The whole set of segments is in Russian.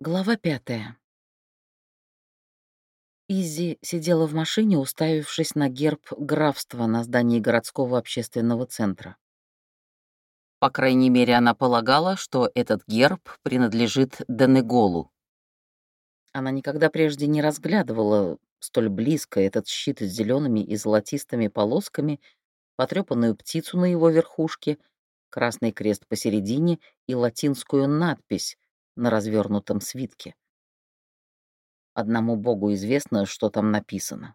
Глава пятая. Изи сидела в машине, уставившись на герб графства на здании городского общественного центра. По крайней мере, она полагала, что этот герб принадлежит Денеголу. Она никогда прежде не разглядывала столь близко этот щит с зелеными и золотистыми полосками, потрепанную птицу на его верхушке, красный крест посередине и латинскую надпись — на развернутом свитке. Одному Богу известно, что там написано.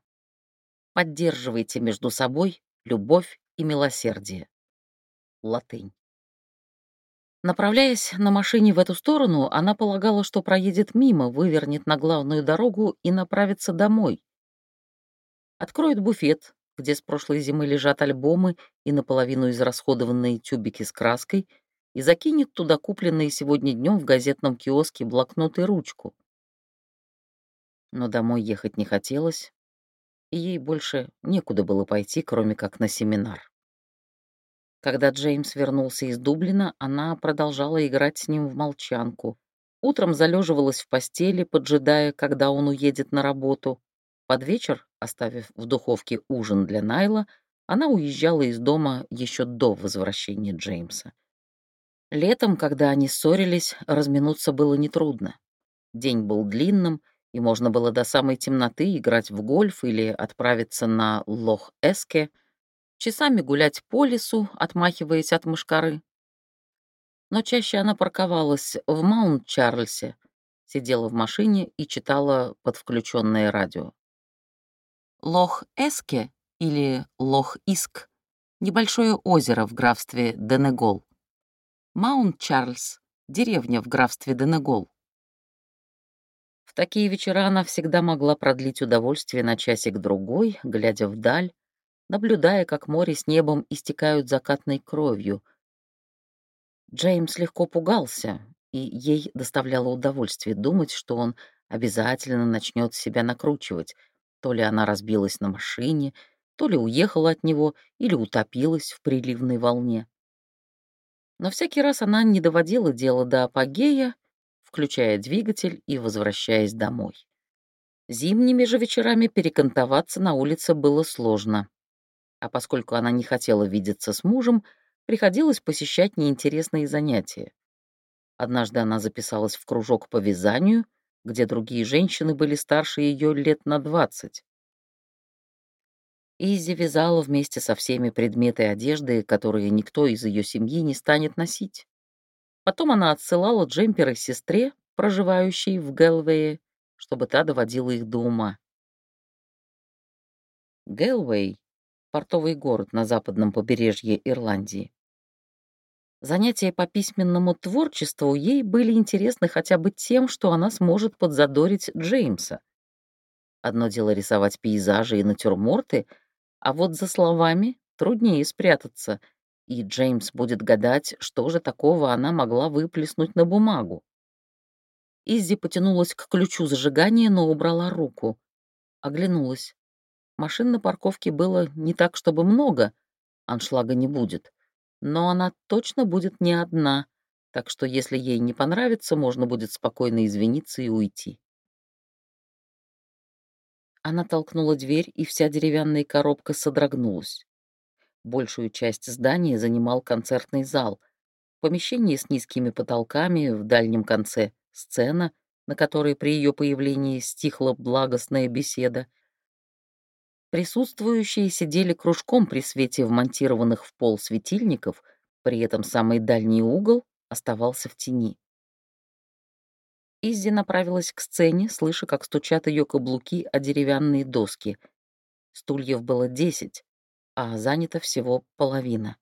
Поддерживайте между собой любовь и милосердие. Латынь. Направляясь на машине в эту сторону, она полагала, что проедет мимо, вывернет на главную дорогу и направится домой. Откроет буфет, где с прошлой зимы лежат альбомы и наполовину израсходованные тюбики с краской — и закинет туда купленные сегодня днем в газетном киоске блокнот и ручку. Но домой ехать не хотелось, и ей больше некуда было пойти, кроме как на семинар. Когда Джеймс вернулся из Дублина, она продолжала играть с ним в молчанку. Утром залеживалась в постели, поджидая, когда он уедет на работу. Под вечер, оставив в духовке ужин для Найла, она уезжала из дома еще до возвращения Джеймса. Летом, когда они ссорились, разминуться было нетрудно. День был длинным, и можно было до самой темноты играть в гольф или отправиться на Лох-Эске, часами гулять по лесу, отмахиваясь от мышкары. Но чаще она парковалась в Маунт-Чарльзе, сидела в машине и читала под включенное радио. Лох-Эске или Лох-Иск — небольшое озеро в графстве Денегол. Маунт-Чарльз, деревня в графстве Денегол. В такие вечера она всегда могла продлить удовольствие на часик-другой, глядя вдаль, наблюдая, как море с небом истекают закатной кровью. Джеймс легко пугался, и ей доставляло удовольствие думать, что он обязательно начнет себя накручивать. То ли она разбилась на машине, то ли уехала от него, или утопилась в приливной волне. Но всякий раз она не доводила дело до апогея, включая двигатель и возвращаясь домой. Зимними же вечерами перекантоваться на улице было сложно. А поскольку она не хотела видеться с мужем, приходилось посещать неинтересные занятия. Однажды она записалась в кружок по вязанию, где другие женщины были старше ее лет на двадцать. Изи вязала вместе со всеми предметы одежды, которые никто из ее семьи не станет носить. Потом она отсылала джемперы сестре, проживающей в Гэлвее, чтобы та доводила их до ума. Гэлвей — портовый город на западном побережье Ирландии. Занятия по письменному творчеству ей были интересны хотя бы тем, что она сможет подзадорить Джеймса. Одно дело рисовать пейзажи и натюрморты — а вот за словами труднее спрятаться, и Джеймс будет гадать, что же такого она могла выплеснуть на бумагу. Иззи потянулась к ключу зажигания, но убрала руку. Оглянулась. Машин на парковке было не так, чтобы много, аншлага не будет. Но она точно будет не одна, так что если ей не понравится, можно будет спокойно извиниться и уйти. Она толкнула дверь, и вся деревянная коробка содрогнулась. Большую часть здания занимал концертный зал. Помещение с низкими потолками, в дальнем конце — сцена, на которой при ее появлении стихла благостная беседа. Присутствующие сидели кружком при свете вмонтированных в пол светильников, при этом самый дальний угол оставался в тени. Иззи направилась к сцене, слыша, как стучат ее каблуки о деревянные доски. Стульев было десять, а занято всего половина.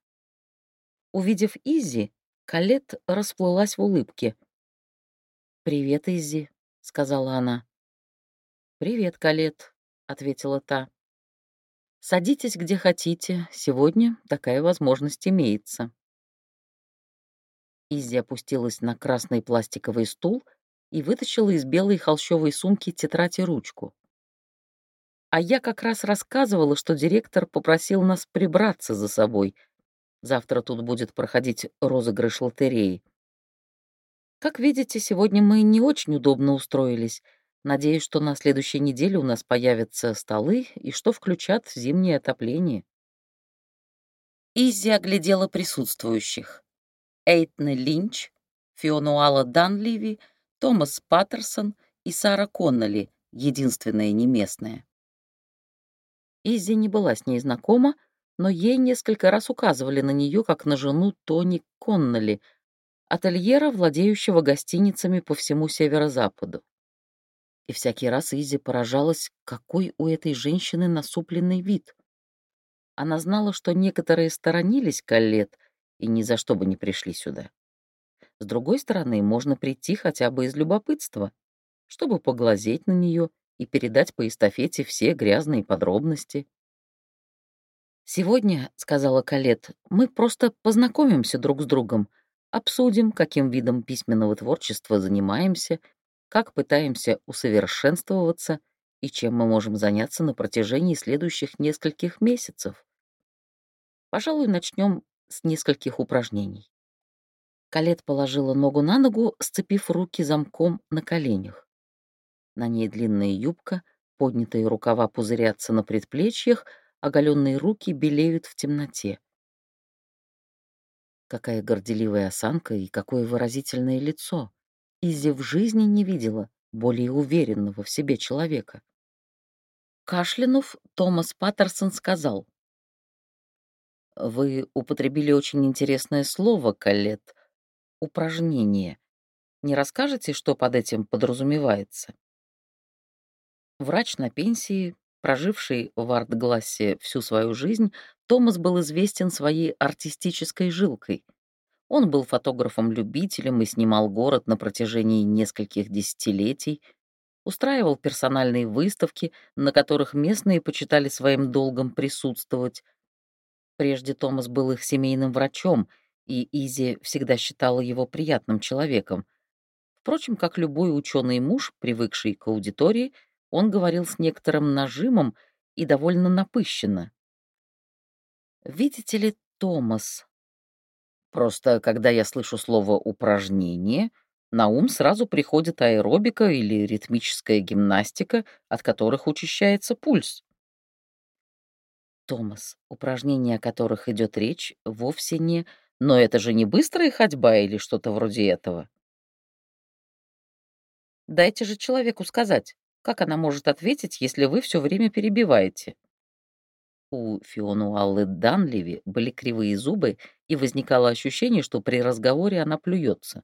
Увидев Иззи, Калет расплылась в улыбке. «Привет, Иззи», — сказала она. «Привет, Калет», — ответила та. «Садитесь где хотите, сегодня такая возможность имеется». Иззи опустилась на красный пластиковый стул — и вытащила из белой холщовой сумки тетрадь и ручку. А я как раз рассказывала, что директор попросил нас прибраться за собой. Завтра тут будет проходить розыгрыш лотереи. Как видите, сегодня мы не очень удобно устроились. Надеюсь, что на следующей неделе у нас появятся столы и что включат зимнее отопление. Изи оглядела присутствующих. Эйтне Линч, Фионуала Данливи, Томас Паттерсон и Сара Конноли, единственная неместная. Изи не была с ней знакома, но ей несколько раз указывали на нее как на жену Тони Конноли, ательера, владеющего гостиницами по всему северо-западу. И всякий раз Изи поражалась, какой у этой женщины насупленный вид. Она знала, что некоторые сторонились Каллет и ни за что бы не пришли сюда. С другой стороны, можно прийти хотя бы из любопытства, чтобы поглазеть на нее и передать по эстафете все грязные подробности. «Сегодня, — сказала Калет, — мы просто познакомимся друг с другом, обсудим, каким видом письменного творчества занимаемся, как пытаемся усовершенствоваться и чем мы можем заняться на протяжении следующих нескольких месяцев. Пожалуй, начнем с нескольких упражнений. Калет положила ногу на ногу, сцепив руки замком на коленях. На ней длинная юбка, поднятые рукава пузырятся на предплечьях, оголенные руки белеют в темноте. Какая горделивая осанка и какое выразительное лицо. Изи в жизни не видела более уверенного в себе человека. Кашлянув, Томас Паттерсон сказал. «Вы употребили очень интересное слово, Калет упражнение. Не расскажете, что под этим подразумевается? Врач на пенсии, проживший в арт-глассе всю свою жизнь, Томас был известен своей артистической жилкой. Он был фотографом-любителем и снимал город на протяжении нескольких десятилетий, устраивал персональные выставки, на которых местные почитали своим долгом присутствовать. Прежде Томас был их семейным врачом — и Изи всегда считала его приятным человеком. Впрочем, как любой ученый муж, привыкший к аудитории, он говорил с некоторым нажимом и довольно напыщенно. «Видите ли, Томас, просто когда я слышу слово «упражнение», на ум сразу приходит аэробика или ритмическая гимнастика, от которых учащается пульс. Томас, упражнения, о которых идет речь, вовсе не но это же не быстрая ходьба или что-то вроде этого. Дайте же человеку сказать, как она может ответить, если вы все время перебиваете. У Фионуаллы Данливи были кривые зубы, и возникало ощущение, что при разговоре она плюется.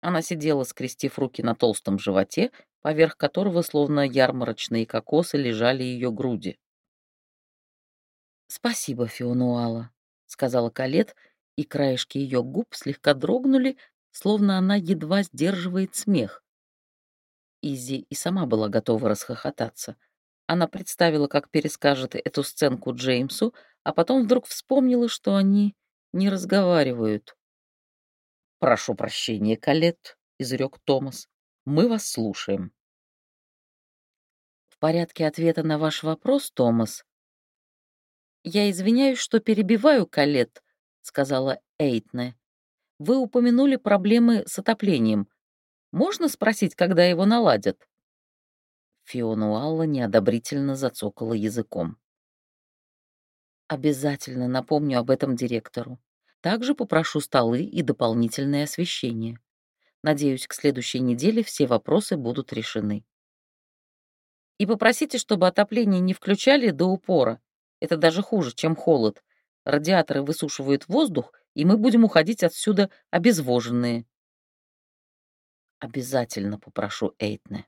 Она сидела, скрестив руки на толстом животе, поверх которого, словно ярмарочные кокосы, лежали ее груди. «Спасибо, Фионуала», — сказала Калет, и краешки ее губ слегка дрогнули, словно она едва сдерживает смех. Изи и сама была готова расхохотаться. Она представила, как перескажет эту сценку Джеймсу, а потом вдруг вспомнила, что они не разговаривают. «Прошу прощения, Калет», — изрек Томас. «Мы вас слушаем». «В порядке ответа на ваш вопрос, Томас?» «Я извиняюсь, что перебиваю, Калет», сказала Эйтне. «Вы упомянули проблемы с отоплением. Можно спросить, когда его наладят?» Фиона Уалла неодобрительно зацокала языком. «Обязательно напомню об этом директору. Также попрошу столы и дополнительное освещение. Надеюсь, к следующей неделе все вопросы будут решены. И попросите, чтобы отопление не включали до упора. Это даже хуже, чем холод радиаторы высушивают воздух, и мы будем уходить отсюда обезвоженные. Обязательно попрошу Эйтне.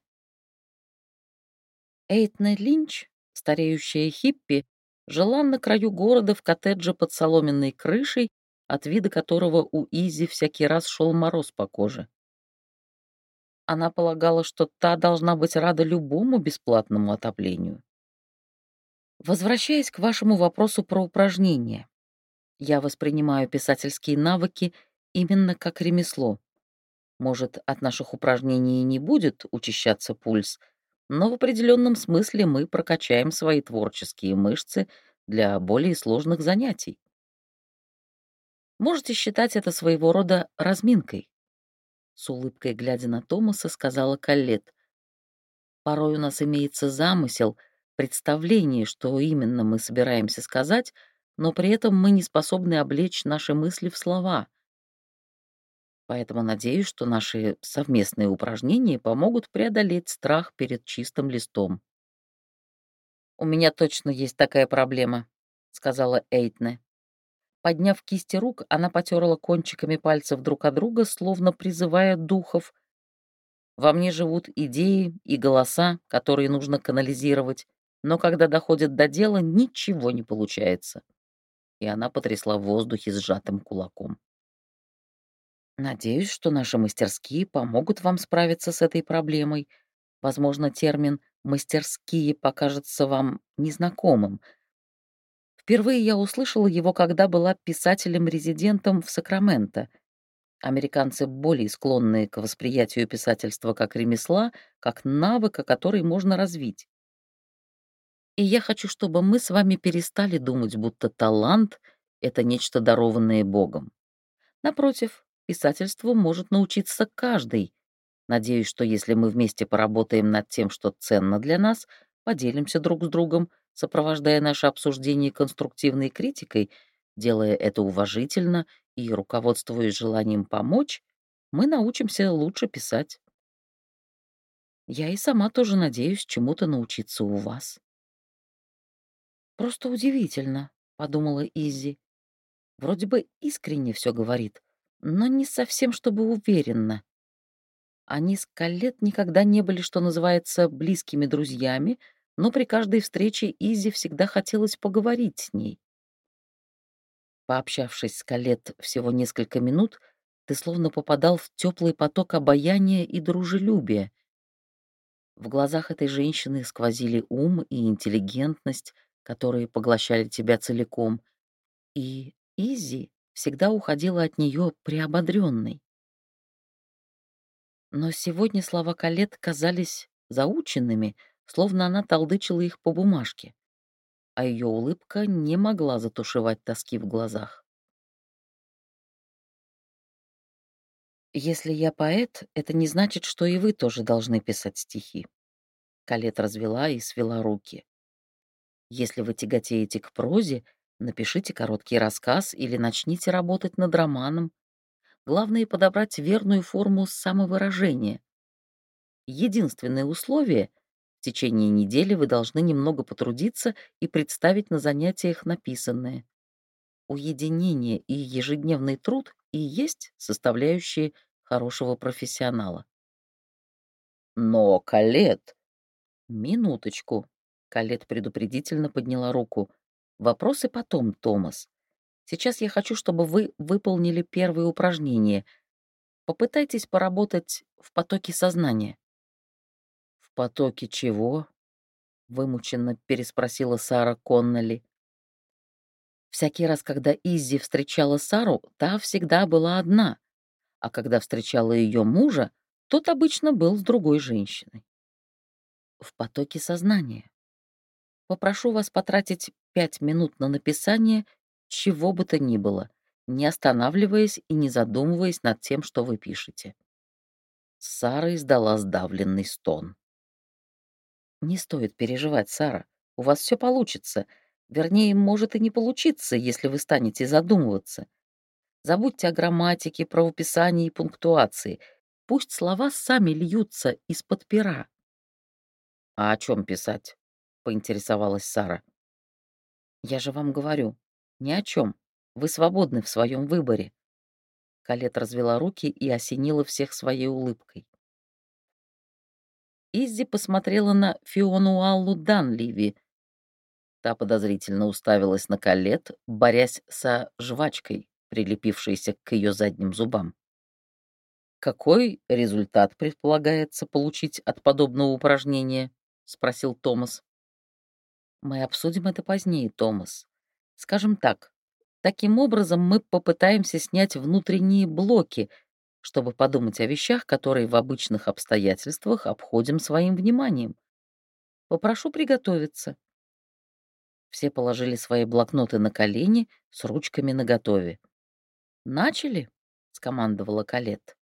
Эйтне Линч, стареющая хиппи, жила на краю города в коттедже под соломенной крышей, от вида которого у Изи всякий раз шел мороз по коже. Она полагала, что та должна быть рада любому бесплатному отоплению. Возвращаясь к вашему вопросу про упражнения. Я воспринимаю писательские навыки именно как ремесло. Может, от наших упражнений не будет учащаться пульс, но в определенном смысле мы прокачаем свои творческие мышцы для более сложных занятий. Можете считать это своего рода разминкой. с улыбкой глядя на Томаса, сказала Каллет. Порой у нас имеется замысел, представление, что именно мы собираемся сказать, но при этом мы не способны облечь наши мысли в слова. Поэтому надеюсь, что наши совместные упражнения помогут преодолеть страх перед чистым листом. «У меня точно есть такая проблема», — сказала Эйтне. Подняв кисти рук, она потерла кончиками пальцев друг от друга, словно призывая духов. Во мне живут идеи и голоса, которые нужно канализировать, но когда доходит до дела, ничего не получается. И она потрясла в воздухе сжатым кулаком. Надеюсь, что наши мастерские помогут вам справиться с этой проблемой. Возможно, термин «мастерские» покажется вам незнакомым. Впервые я услышала его, когда была писателем-резидентом в Сакраменто. Американцы более склонны к восприятию писательства как ремесла, как навыка, который можно развить. И я хочу, чтобы мы с вами перестали думать, будто талант — это нечто дарованное Богом. Напротив, Писательству может научиться каждый. Надеюсь, что если мы вместе поработаем над тем, что ценно для нас, поделимся друг с другом, сопровождая наше обсуждение конструктивной критикой, делая это уважительно и руководствуясь желанием помочь, мы научимся лучше писать. Я и сама тоже надеюсь чему-то научиться у вас. «Просто удивительно», — подумала Изи. Вроде бы искренне все говорит, но не совсем чтобы уверенно. Они с Каллет никогда не были, что называется, близкими друзьями, но при каждой встрече Изи всегда хотелось поговорить с ней. Пообщавшись с Калет всего несколько минут, ты словно попадал в теплый поток обаяния и дружелюбия. В глазах этой женщины сквозили ум и интеллигентность, которые поглощали тебя целиком. И Изи всегда уходила от нее приободренной. Но сегодня слова Калет казались заученными, словно она толдычила их по бумажке, а ее улыбка не могла затушевать тоски в глазах. «Если я поэт, это не значит, что и вы тоже должны писать стихи». Калет развела и свела руки. «Если вы тяготеете к прозе, Напишите короткий рассказ или начните работать над романом. Главное — подобрать верную форму самовыражения. Единственное условие — в течение недели вы должны немного потрудиться и представить на занятиях написанное. Уединение и ежедневный труд и есть составляющие хорошего профессионала. Но, Калет... Минуточку. Калет предупредительно подняла руку. Вопросы потом, Томас. Сейчас я хочу, чтобы вы выполнили первое упражнение. Попытайтесь поработать в потоке сознания. «В потоке чего?» — вымученно переспросила Сара Конноли. Всякий раз, когда Иззи встречала Сару, та всегда была одна, а когда встречала ее мужа, тот обычно был с другой женщиной. В потоке сознания. Попрошу вас потратить пять минут на написание чего бы то ни было, не останавливаясь и не задумываясь над тем, что вы пишете. Сара издала сдавленный стон. «Не стоит переживать, Сара. У вас все получится. Вернее, может и не получиться, если вы станете задумываться. Забудьте о грамматике, правописании и пунктуации. Пусть слова сами льются из-под пера. «А о чем писать?» — поинтересовалась Сара. «Я же вам говорю, ни о чем. Вы свободны в своем выборе». Калет развела руки и осенила всех своей улыбкой. Иззи посмотрела на Фиону Аллу Данливи. Та подозрительно уставилась на Калет, борясь со жвачкой, прилепившейся к ее задним зубам. «Какой результат предполагается получить от подобного упражнения?» — спросил Томас. Мы обсудим это позднее, Томас. Скажем так, таким образом мы попытаемся снять внутренние блоки, чтобы подумать о вещах, которые в обычных обстоятельствах обходим своим вниманием. Попрошу приготовиться. Все положили свои блокноты на колени с ручками наготове. «Начали?» — скомандовала Калет.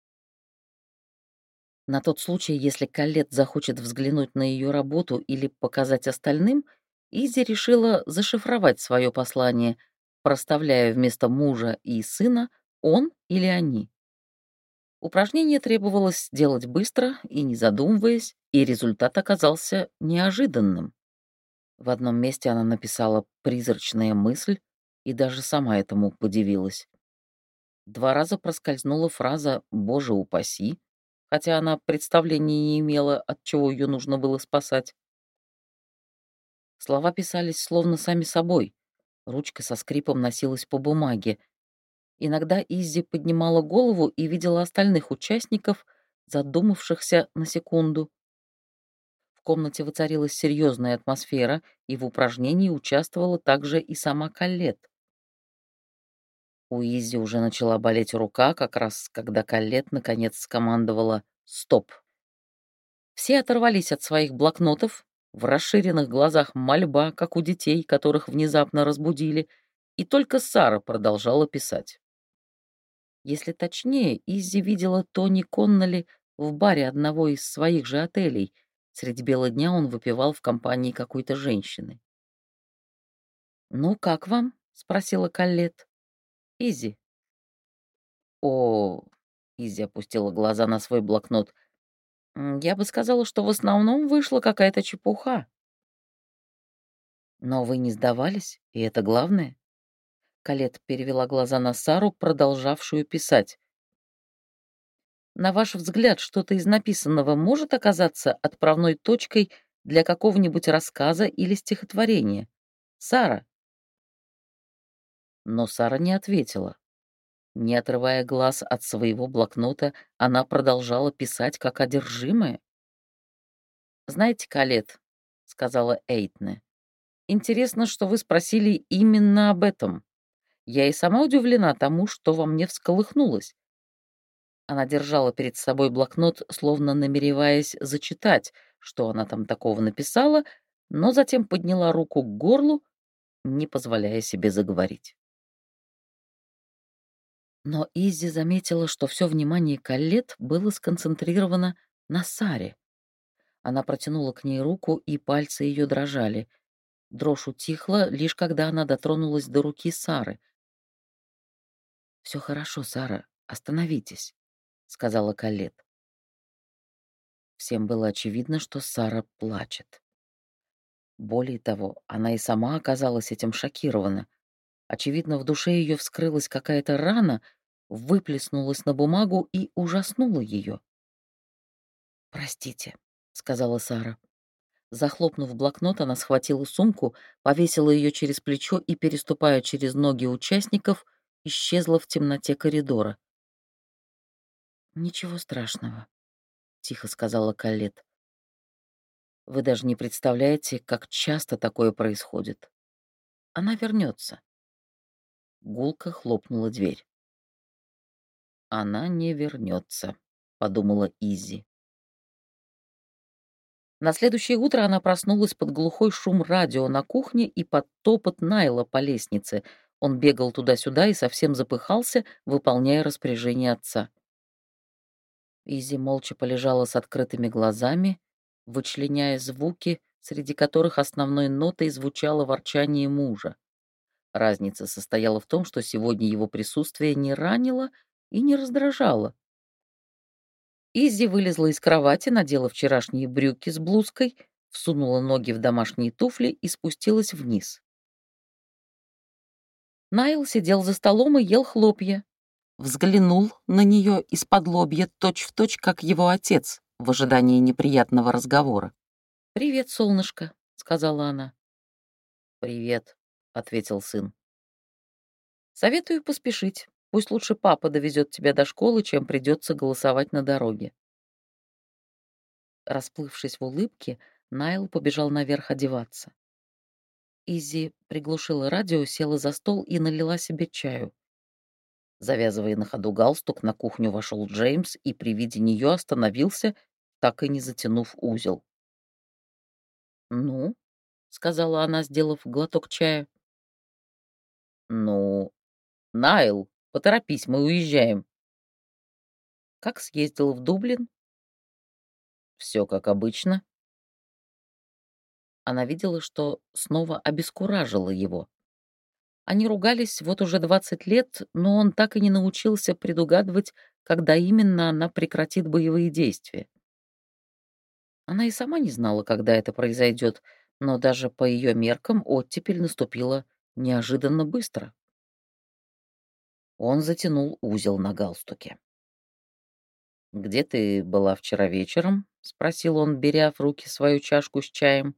На тот случай, если Калет захочет взглянуть на ее работу или показать остальным, Изи решила зашифровать свое послание, проставляя вместо мужа и сына он или они. Упражнение требовалось сделать быстро и не задумываясь, и результат оказался неожиданным. В одном месте она написала «призрачная мысль» и даже сама этому подивилась. Два раза проскользнула фраза «Боже упаси», хотя она представления не имела, от чего ее нужно было спасать. Слова писались словно сами собой. Ручка со скрипом носилась по бумаге. Иногда Иззи поднимала голову и видела остальных участников, задумавшихся на секунду. В комнате воцарилась серьезная атмосфера, и в упражнении участвовала также и сама Каллет. У Изи уже начала болеть рука, как раз когда Каллет наконец скомандовала «Стоп!». Все оторвались от своих блокнотов, в расширенных глазах мольба, как у детей, которых внезапно разбудили, и только Сара продолжала писать. Если точнее, Изи видела Тони Конноли в баре одного из своих же отелей. Средь бела дня он выпивал в компании какой-то женщины. «Ну, как вам?» — спросила Каллет. Изи. О, Изи опустила глаза на свой блокнот. Я бы сказала, что в основном вышла какая-то чепуха. Но вы не сдавались, и это главное. Калет перевела глаза на Сару, продолжавшую писать. На ваш взгляд, что-то из написанного может оказаться отправной точкой для какого-нибудь рассказа или стихотворения? Сара. Но Сара не ответила. Не отрывая глаз от своего блокнота, она продолжала писать как одержимая. «Знаете, Калет», — сказала Эйтне, — «интересно, что вы спросили именно об этом. Я и сама удивлена тому, что во мне всколыхнулось». Она держала перед собой блокнот, словно намереваясь зачитать, что она там такого написала, но затем подняла руку к горлу, не позволяя себе заговорить. Но Изи заметила, что все внимание Каллет было сконцентрировано на Саре. Она протянула к ней руку, и пальцы ее дрожали. Дрожь утихла, лишь когда она дотронулась до руки Сары. Все хорошо, Сара, остановитесь», — сказала Каллет. Всем было очевидно, что Сара плачет. Более того, она и сама оказалась этим шокирована. Очевидно, в душе ее вскрылась какая-то рана, выплеснулась на бумагу и ужаснула ее. «Простите», — сказала Сара. Захлопнув блокнот, она схватила сумку, повесила ее через плечо и, переступая через ноги участников, исчезла в темноте коридора. «Ничего страшного», — тихо сказала Калет. «Вы даже не представляете, как часто такое происходит. Она вернется. Гулко хлопнула дверь. «Она не вернется», — подумала Изи. На следующее утро она проснулась под глухой шум радио на кухне и под топот Найла по лестнице. Он бегал туда-сюда и совсем запыхался, выполняя распоряжение отца. Изи молча полежала с открытыми глазами, вычленяя звуки, среди которых основной нотой звучало ворчание мужа. Разница состояла в том, что сегодня его присутствие не ранило и не раздражало. Изи вылезла из кровати, надела вчерашние брюки с блузкой, всунула ноги в домашние туфли и спустилась вниз. Найл сидел за столом и ел хлопья. Взглянул на нее из-под лобья точь-в-точь, как его отец, в ожидании неприятного разговора. «Привет, солнышко», — сказала она. «Привет», ответил сын. Советую поспешить. Пусть лучше папа довезет тебя до школы, чем придется голосовать на дороге. Расплывшись в улыбке, Найл побежал наверх одеваться. Изи приглушила радио, села за стол и налила себе чаю. Завязывая на ходу галстук, на кухню вошел Джеймс и при виде нее остановился, так и не затянув узел. «Ну?» — сказала она, сделав глоток чая. «Ну, Найл, поторопись, мы уезжаем». «Как съездил в Дублин?» Все как обычно. Она видела, что снова обескуражила его. Они ругались вот уже 20 лет, но он так и не научился предугадывать, когда именно она прекратит боевые действия. Она и сама не знала, когда это произойдет, но даже по ее меркам оттепель наступила неожиданно быстро. Он затянул узел на галстуке. «Где ты была вчера вечером?» — спросил он, беря в руки свою чашку с чаем.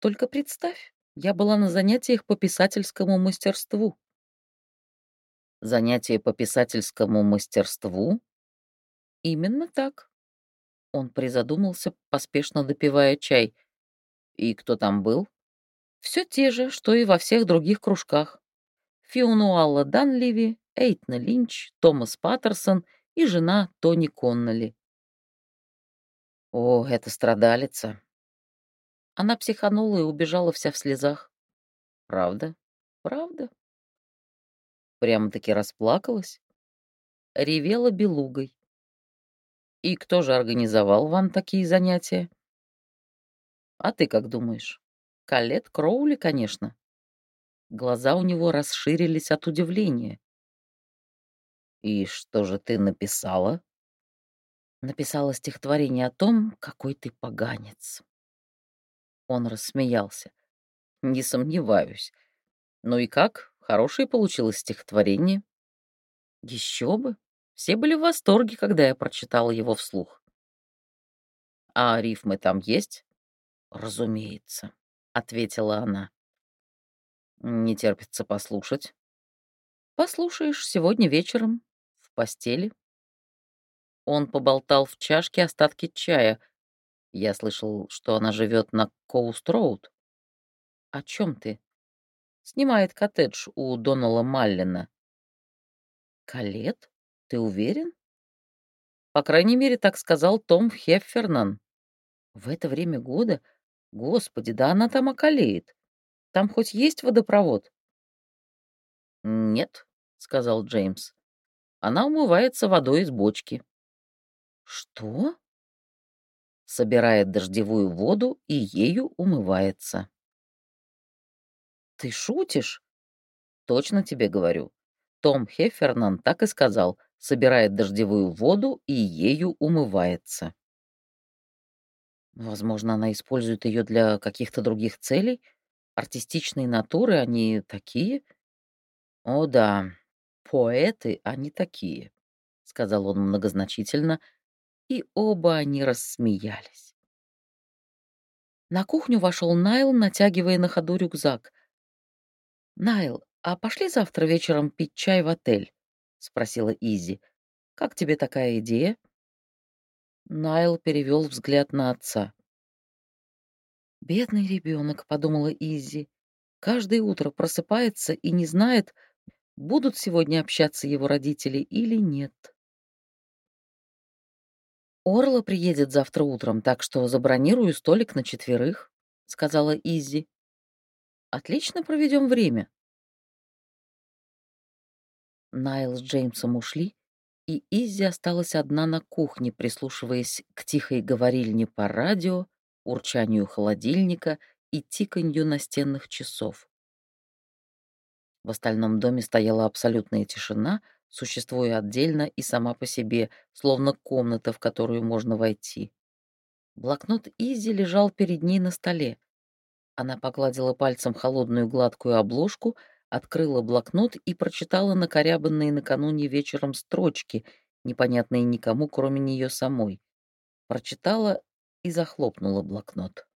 «Только представь, я была на занятиях по писательскому мастерству». «Занятия по писательскому мастерству?» «Именно так». Он призадумался, поспешно допивая чай. «И кто там был?» «Все те же, что и во всех других кружках. Фионуалла Данливи, Эйтна Линч, Томас Паттерсон и жена Тони Конноли. О, это страдалица. Она психанула и убежала вся в слезах. Правда? Правда? Прямо-таки расплакалась. Ревела белугой. И кто же организовал вам такие занятия? А ты как думаешь? Калет Кроули, конечно. Глаза у него расширились от удивления. «И что же ты написала?» Написала стихотворение о том, какой ты поганец. Он рассмеялся. «Не сомневаюсь. Ну и как? Хорошее получилось стихотворение?» «Еще бы. Все были в восторге, когда я прочитала его вслух». «А рифмы там есть?» «Разумеется», — ответила она. Не терпится послушать. Послушаешь сегодня вечером в постели. Он поболтал в чашке остатки чая. Я слышал, что она живет на Коуст-Роуд. О чем ты? Снимает коттедж у Донала Маллина. Калет? Ты уверен? По крайней мере, так сказал Том Хеффернан. В это время года? Господи, да она там околеет. Там хоть есть водопровод?» «Нет», — сказал Джеймс. «Она умывается водой из бочки». «Что?» Собирает дождевую воду и ею умывается. «Ты шутишь?» «Точно тебе говорю. Том Хеффернан так и сказал, собирает дождевую воду и ею умывается». Возможно, она использует ее для каких-то других целей, Артистичные натуры, они такие? О да, поэты, они такие, сказал он многозначительно, и оба они рассмеялись. На кухню вошел Найл, натягивая на ходу рюкзак. «Найл, а пошли завтра вечером пить чай в отель?» — спросила Изи. «Как тебе такая идея?» Найл перевел взгляд на отца. «Бедный ребенок», — подумала Изи. «Каждое утро просыпается и не знает, будут сегодня общаться его родители или нет». «Орла приедет завтра утром, так что забронирую столик на четверых», — сказала Изи. «Отлично проведем время». Найл с Джеймсом ушли, и Изи осталась одна на кухне, прислушиваясь к тихой говорильне по радио, урчанию холодильника и тиканью настенных часов. В остальном доме стояла абсолютная тишина, существуя отдельно и сама по себе, словно комната, в которую можно войти. Блокнот Изи лежал перед ней на столе. Она погладила пальцем холодную гладкую обложку, открыла блокнот и прочитала накорябанные накануне вечером строчки, непонятные никому, кроме нее самой. Прочитала и захлопнула блокнот.